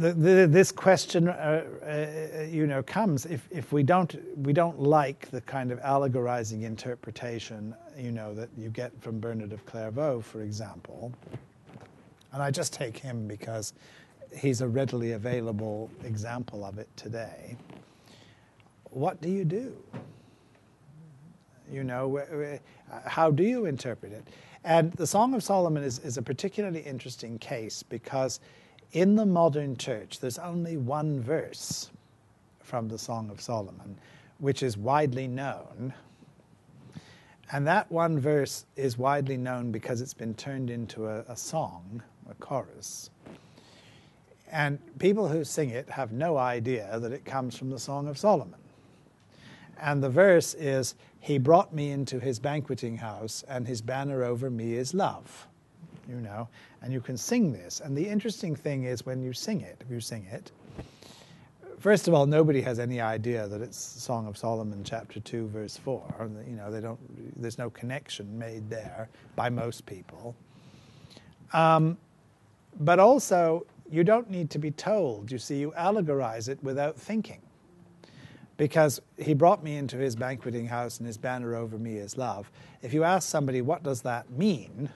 the, the, this question, uh, uh, you know, comes if, if we don't we don't like the kind of allegorizing interpretation, you know, that you get from Bernard of Clairvaux, for example. And I just take him because he's a readily available example of it today. What do you do? You know, how do you interpret it? And the Song of Solomon is, is a particularly interesting case because in the modern church, there's only one verse from the Song of Solomon, which is widely known. And that one verse is widely known because it's been turned into a, a song, a chorus. And people who sing it have no idea that it comes from the Song of Solomon. And the verse is, He brought me into his banqueting house, and his banner over me is love you know, and you can sing this. And the interesting thing is when you sing it, if you sing it, first of all, nobody has any idea that it's Song of Solomon, chapter two, verse four. You know, they don't. There's no connection made there by most people. Um, but also, you don't need to be told. You see, you allegorize it without thinking. Because he brought me into his banqueting house and his banner over me is love. If you ask somebody, what does that mean?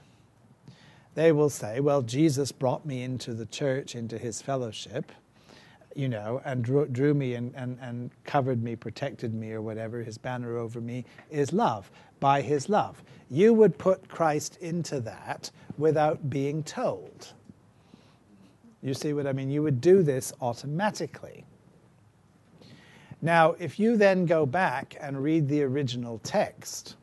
They will say, well, Jesus brought me into the church, into his fellowship, you know, and drew, drew me and, and, and covered me, protected me, or whatever. His banner over me is love, by his love. You would put Christ into that without being told. You see what I mean? You would do this automatically. Now, if you then go back and read the original text,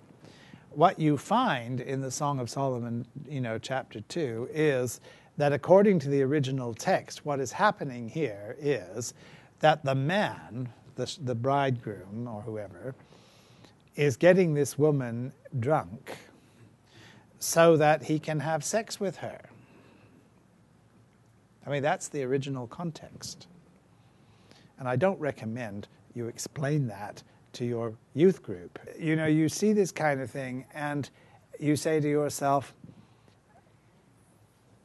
what you find in the Song of Solomon, you know, chapter 2, is that according to the original text, what is happening here is that the man, the, the bridegroom or whoever, is getting this woman drunk so that he can have sex with her. I mean, that's the original context. And I don't recommend you explain that to your youth group. You know, you see this kind of thing and you say to yourself,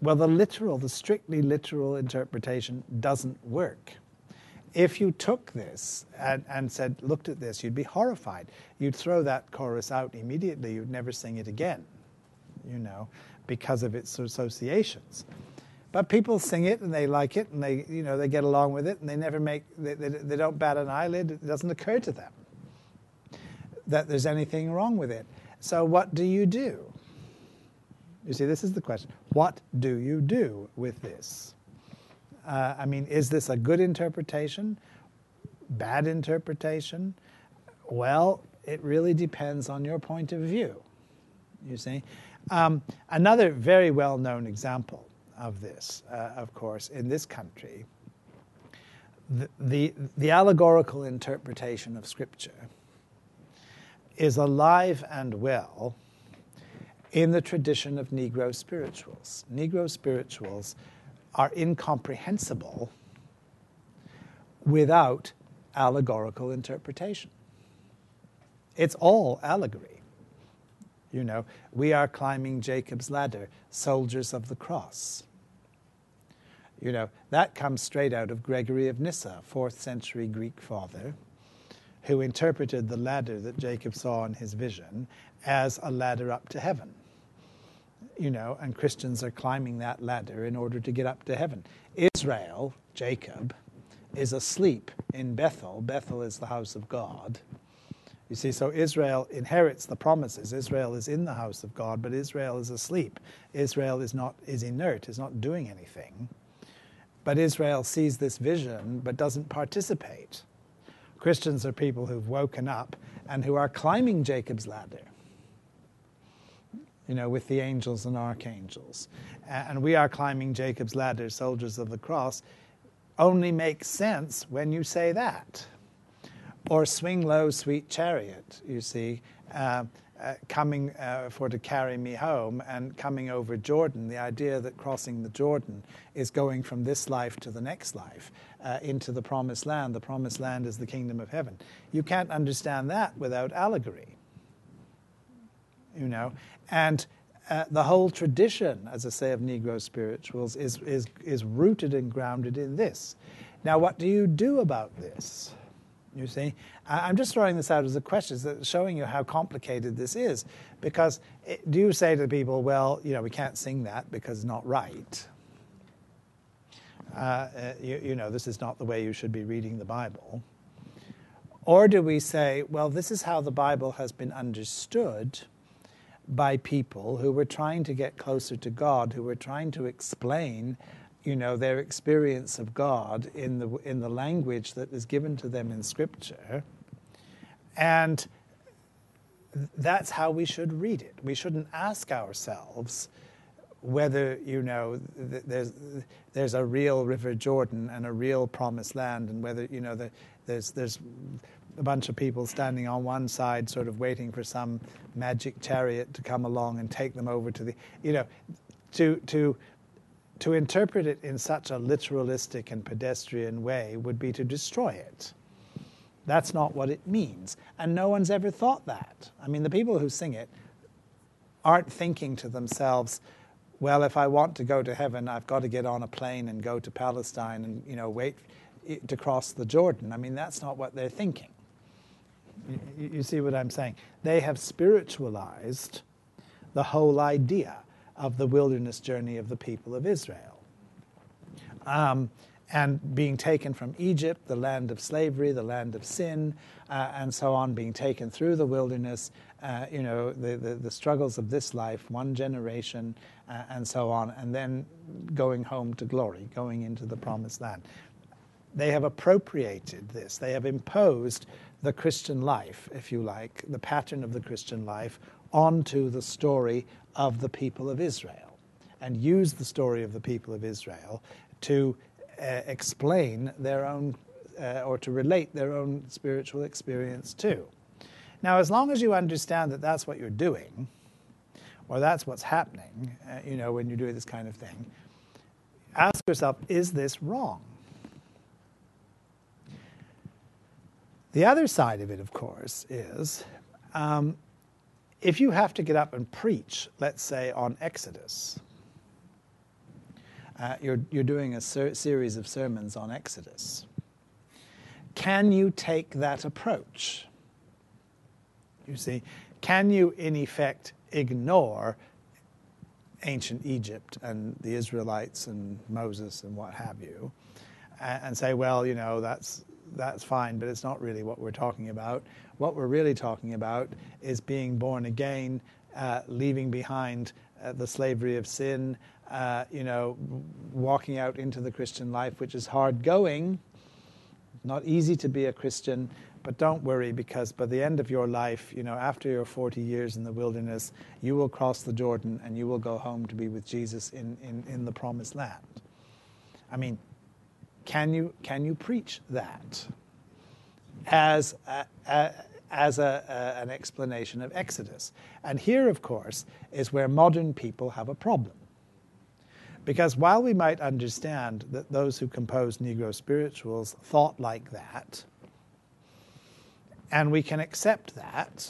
well, the literal, the strictly literal interpretation doesn't work. If you took this and, and said, looked at this, you'd be horrified. You'd throw that chorus out immediately. You'd never sing it again, you know, because of its associations. But people sing it and they like it and they, you know, they get along with it and they never make, they, they, they don't bat an eyelid. It doesn't occur to them that there's anything wrong with it. So, what do you do? You see, this is the question. What do you do with this? Uh, I mean, is this a good interpretation? Bad interpretation? Well, it really depends on your point of view. You see? Um, another very well known example of this, uh, of course, in this country, the, the, the allegorical interpretation of Scripture is alive and well in the tradition of Negro spirituals. Negro spirituals are incomprehensible without allegorical interpretation. It's all allegory. You know, we are climbing Jacob's ladder, soldiers of the cross. You know, that comes straight out of Gregory of Nyssa, fourth century Greek father who interpreted the ladder that Jacob saw in his vision as a ladder up to heaven. You know, and Christians are climbing that ladder in order to get up to heaven. Israel, Jacob, is asleep in Bethel. Bethel is the house of God. You see, so Israel inherits the promises. Israel is in the house of God, but Israel is asleep. Israel is not is inert, is not doing anything. But Israel sees this vision but doesn't participate. Christians are people who've woken up and who are climbing Jacob's ladder, you know, with the angels and archangels. And we are climbing Jacob's ladder, soldiers of the cross, only makes sense when you say that. or swing low, sweet chariot, you see. Uh, uh, coming uh, for to carry me home and coming over Jordan, the idea that crossing the Jordan is going from this life to the next life uh, into the promised land. The promised land is the kingdom of heaven. You can't understand that without allegory. You know, and uh, the whole tradition, as I say, of Negro spirituals is, is, is rooted and grounded in this. Now, what do you do about this? You see, I'm just throwing this out as a question, showing you how complicated this is. Because it, do you say to the people, well, you know, we can't sing that because it's not right? Uh, uh, you, you know, this is not the way you should be reading the Bible. Or do we say, well, this is how the Bible has been understood by people who were trying to get closer to God, who were trying to explain you know, their experience of God in the, in the language that is given to them in Scripture. And that's how we should read it. We shouldn't ask ourselves whether, you know, there's, there's a real River Jordan and a real promised land, and whether, you know, the, there's, there's a bunch of people standing on one side, sort of waiting for some magic chariot to come along and take them over to the, you know, to, to to interpret it in such a literalistic and pedestrian way would be to destroy it. That's not what it means. And no one's ever thought that. I mean, the people who sing it aren't thinking to themselves, well, if I want to go to heaven, I've got to get on a plane and go to Palestine and, you know, wait to cross the Jordan. I mean, that's not what they're thinking. You, see what I'm saying? They have spiritualized the whole idea of the wilderness journey of the people of Israel. Um, and being taken from Egypt, the land of slavery, the land of sin, uh, and so on, being taken through the wilderness, uh, you know, the, the, the, struggles of this life, one generation, uh, and so on, and then going home to glory, going into the promised land. They have appropriated this, they have imposed the Christian life, if you like, the pattern of the Christian life, onto the story of the people of Israel and use the story of the people of Israel to uh, explain their own uh, or to relate their own spiritual experience to. Now, as long as you understand that that's what you're doing, or that's what's happening, uh, you know, when you're doing this kind of thing, ask yourself, is this wrong? The other side of it, of course, is um, if you have to get up and preach, let's say on Exodus, uh, you're, you're doing a ser- series of sermons on Exodus, can you take that approach? You see, can you in effect ignore ancient Egypt and the Israelites and Moses and what have you, and, and say, well, you know, that's that's fine, but it's not really what we're talking about. What we're really talking about is being born again, uh, leaving behind uh, the slavery of sin, uh, you know, walking out into the Christian life, which is hard going. Not easy to be a Christian, but don't worry because by the end of your life, you know, after your 40 years in the wilderness, you will cross the Jordan and you will go home to be with Jesus in, in, in the promised land. I mean, can you, can you preach that as, a, a, as a, an explanation of Exodus? And here, of course, is where modern people have a problem. Because while we might understand that those who composed Negro spirituals thought like that, and we can accept that,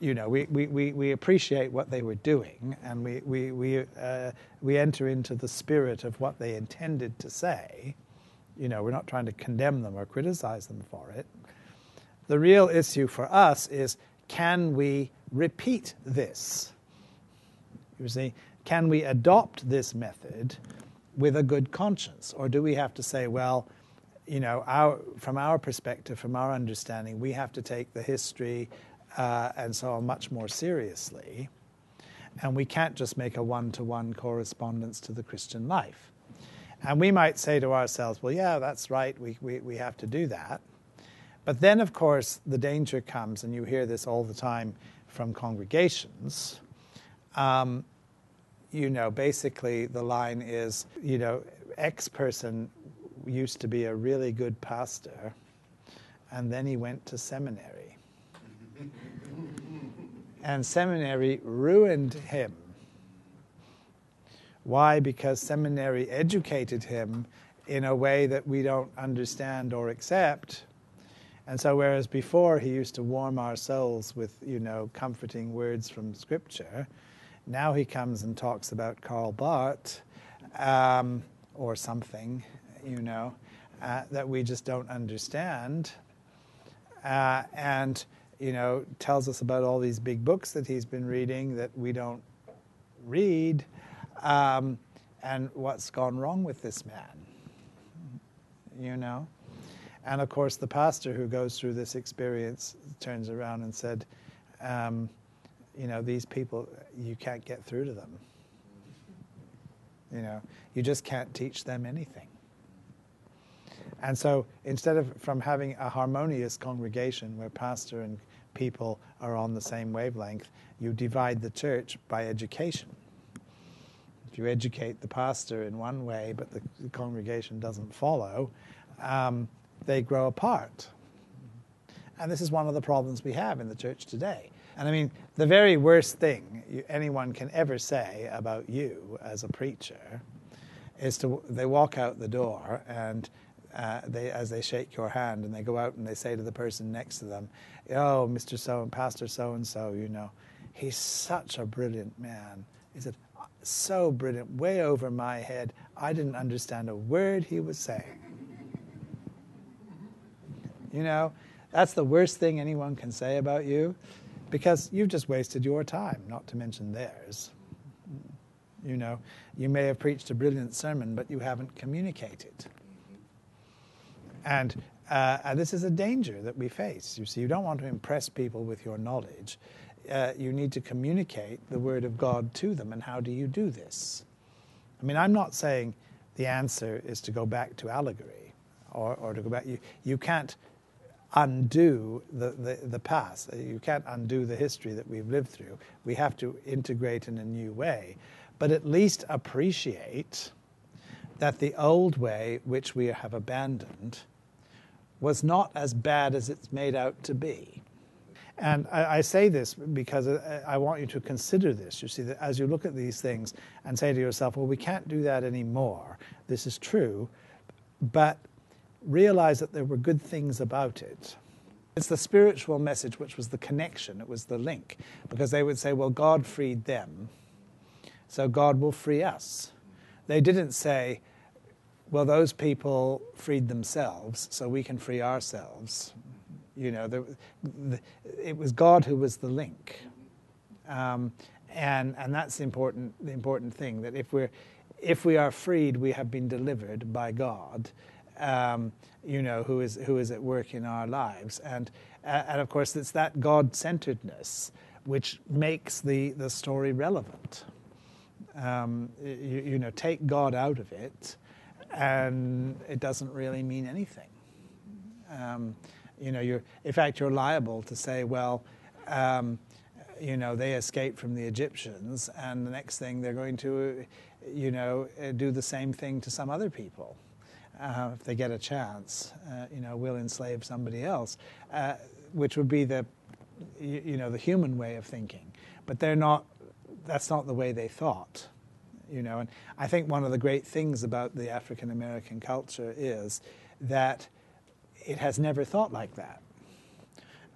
you know, we, we, we, we appreciate what they were doing and we, we, we, uh, we enter into the spirit of what they intended to say, you know, we're not trying to condemn them or criticize them for it. The real issue for us is can we repeat this? You see, can we adopt this method with a good conscience? Or do we have to say, well, you know, our, from our perspective, from our understanding, we have to take the history uh, and so on much more seriously. And we can't just make a one to one correspondence to the Christian life. And we might say to ourselves, well, yeah, that's right, we, we, we have to do that. But then, of course, the danger comes, and you hear this all the time from congregations. Um, you know, basically, the line is, you know, X person used to be a really good pastor, and then he went to seminary. and seminary ruined him. Why? Because seminary educated him in a way that we don't understand or accept. And so, whereas before he used to warm our souls with, you know, comforting words from Scripture, now he comes and talks about Karl Barth um, or something, you know, uh, that we just don't understand. Uh, and, you know, tells us about all these big books that he's been reading that we don't read, um, and what's gone wrong with this man, you know. And of course, the pastor who goes through this experience turns around and said, um, you know, these people, you can't get through to them. You know, you just can't teach them anything. And so instead of from having a harmonious congregation where pastor and people are on the same wavelength, you divide the church by education. You educate the pastor in one way, but the, the congregation doesn't follow, um, they grow apart. And this is one of the problems we have in the church today. And I mean, the very worst thing you, anyone can ever say about you as a preacher is to they walk out the door and uh, they as they shake your hand and they go out and they say to the person next to them, "Oh, Mr. So and Pastor so and so, you know, he's such a brilliant man." He said, "So brilliant, way over my head. I didn't understand a word he was saying." You know, that's the worst thing anyone can say about you because you've just wasted your time, not to mention theirs. You know, you may have preached a brilliant sermon, but you haven't communicated. And, uh, and this is a danger that we face. You see, you don't want to impress people with your knowledge. Uh, you need to communicate the Word of God to them. And how do you do this? I mean, I'm not saying the answer is to go back to allegory or, or to go back. You, you can't undo the, the, the past. You can't undo the history that we've lived through. We have to integrate in a new way, but at least appreciate that the old way, which we have abandoned, was not as bad as it's made out to be. And I, I, say this because I want you to consider this. You see, that as you look at these things and say to yourself, well, we can't do that anymore. This is true. But realize that there were good things about it. It's the spiritual message, which was the connection, it was the link, because they would say, well, God freed them, so God will free us. They didn't say, well, those people freed themselves, so we can free ourselves. You know, the, it was God who was the link. Um, and, and that's the important, the important thing that if, we're, if we are freed, we have been delivered by God um, you know, who is, who is at work in our lives. And, uh, and of course, it's that God centeredness which makes the, the story relevant. Um, you, you, know, take God out of it, and it doesn't really mean anything. Um, you know, you're, in fact, you're liable to say, well, um, you know, they escaped from the Egyptians, and the next thing they're going to, you know, do the same thing to some other people uh, if they get a chance, uh, you know, will enslave somebody else, uh, which would be the, you, you, know, the human way of thinking. But they're not. That's not the way they thought, you know. And I think one of the great things about the African American culture is that it has never thought like that.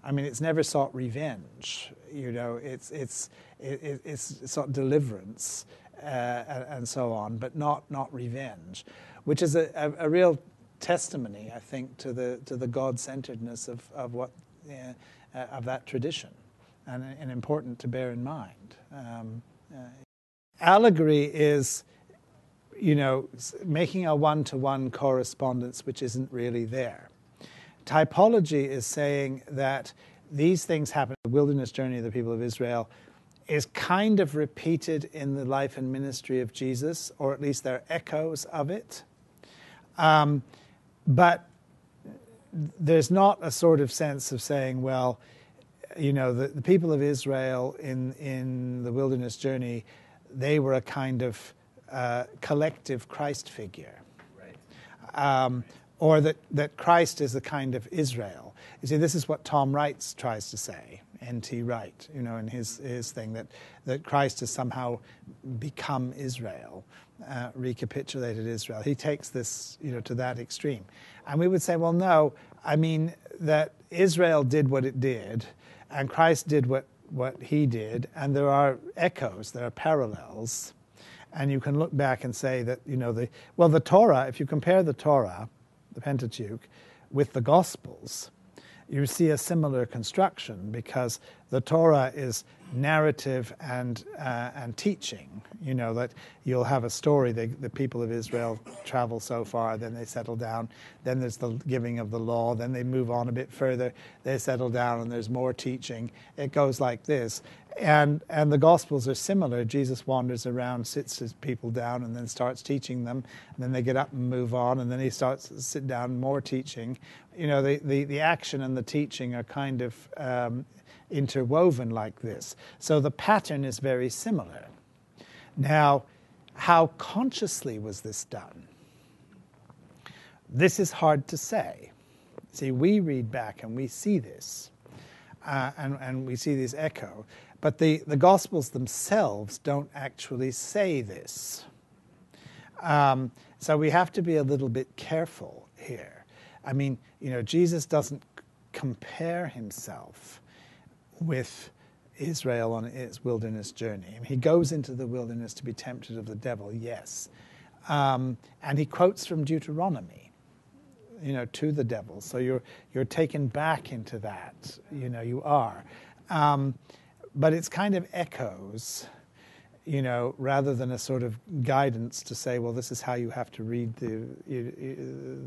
I mean, it's never sought revenge. You know, it's it's it, it's sought deliverance uh, and, and so on, but not not revenge which is a, a, a real testimony, I think, to the to the God-centeredness of of what uh, of that tradition, and, and, important to bear in mind. Um, uh, allegory is, you know, making a one-to-one correspondence which isn't really there. Typology is saying that these things happen. The wilderness journey of the people of Israel is kind of repeated in the life and ministry of Jesus, or at least there are echoes of it. Um, but there's not a sort of sense of saying, well, you know, the, the people of Israel in, in the wilderness journey, they were a kind of uh, collective Christ figure. Right. Um, or that, that Christ is the kind of Israel. You see, this is what Tom Wright tries to say, N.T. Wright, you know, in his, his thing, that, that Christ has somehow become Israel, uh, recapitulated Israel. He takes this, you know, to that extreme. And we would say, well, no, I mean that Israel did what it did, and Christ did what, what he did, and there are echoes, there are parallels. And you can look back and say that, you know, the, well, the Torah, if you compare the Torah, the Pentateuch, with the Gospels, you see a similar construction because the Torah is narrative and uh, and teaching. You know that you'll have a story. The, the people of Israel travel so far, then they settle down. Then there's the giving of the law. Then they move on a bit further. They settle down, and there's more teaching. It goes like this. And and the Gospels are similar. Jesus wanders around, sits his people down, and then starts teaching them. And then they get up and move on, and then he starts to sit down, more teaching. You know, the the, the action and the teaching are kind of um, interwoven like this. So the pattern is very similar. Now, how consciously was this done? This is hard to say. See, we read back and we see this, uh, and, and we see this echo, but the, the Gospels themselves don't actually say this. Um, so we have to be a little bit careful here. I mean, you know, Jesus doesn't compare himself with Israel on its wilderness journey. He goes into the wilderness to be tempted of the devil, yes. Um, and he quotes from Deuteronomy, you know, to the devil. So you're, you're taken back into that, you know, you are. Um, but it's kind of echoes you know, rather than a sort of guidance to say, well, this is how you have to read the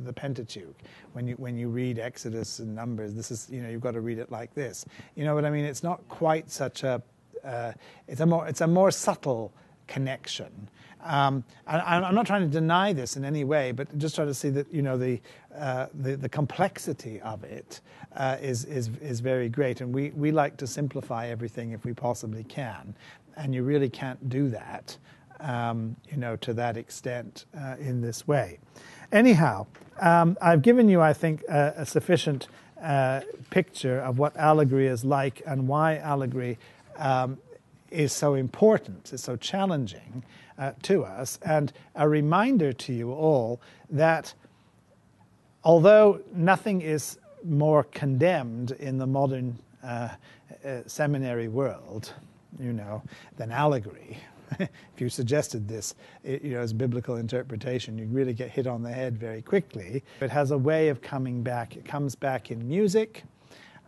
the Pentateuch. When you when you read Exodus and Numbers, this is you know you've got to read it like this. You know what I mean? It's not quite such a uh, it's a more it's a more subtle connection. Um, and I'm not trying to deny this in any way, but just trying to see that you know the uh, the, the, complexity of it uh, is is is very great, and we we like to simplify everything if we possibly can and you really can't do that, um, you know, to that extent uh, in this way. Anyhow, um, I've given you, I think, a, a sufficient uh, picture of what allegory is like and why allegory um, is so important, is so challenging uh, to us, and a reminder to you all that although nothing is more condemned in the modern uh, uh seminary world you know, than allegory. if you suggested this, it, you know, as biblical interpretation, you really get hit on the head very quickly. It has a way of coming back. It comes back in music,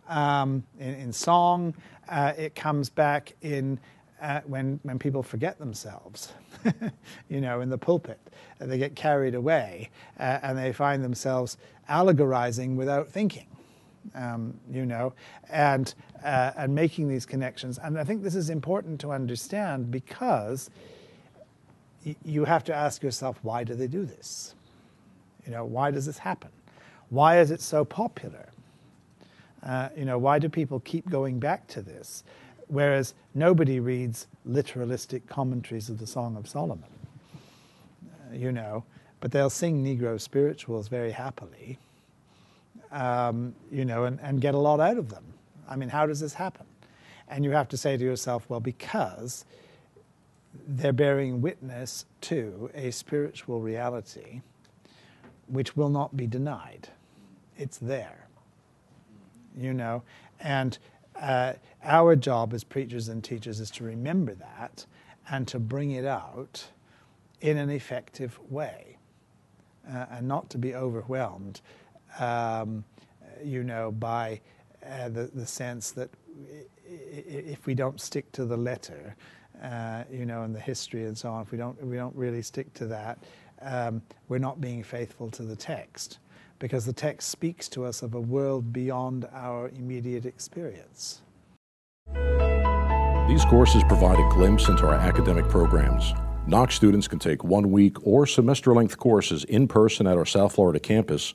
um, in, in, song. Uh, it comes back in uh, when when people forget themselves. you know, in the pulpit, they get carried away uh, and they find themselves allegorizing without thinking um, you know, and uh, and making these connections. And I think this is important to understand because y- you have to ask yourself, why do they do this? You know, why does this happen? Why is it so popular? Uh, you know, why do people keep going back to this? Whereas nobody reads literalistic commentaries of the Song of Solomon, uh, you know, but they'll sing Negro spirituals very happily um, you know, and, and get a lot out of them. I mean, how does this happen? And you have to say to yourself, well, because they're bearing witness to a spiritual reality which will not be denied. It's there, you know, and uh, our job as preachers and teachers is to remember that and to bring it out in an effective way uh, and not to be overwhelmed um, you know, by uh, the, the sense that if we don't stick to the letter, uh, you know, and the history and so on, if we don't, we don't really stick to that, um, we're not being faithful to the text because the text speaks to us of a world beyond our immediate experience. These courses provide a glimpse into our academic programs. Knox students can take one week or semester length courses in person at our South Florida campus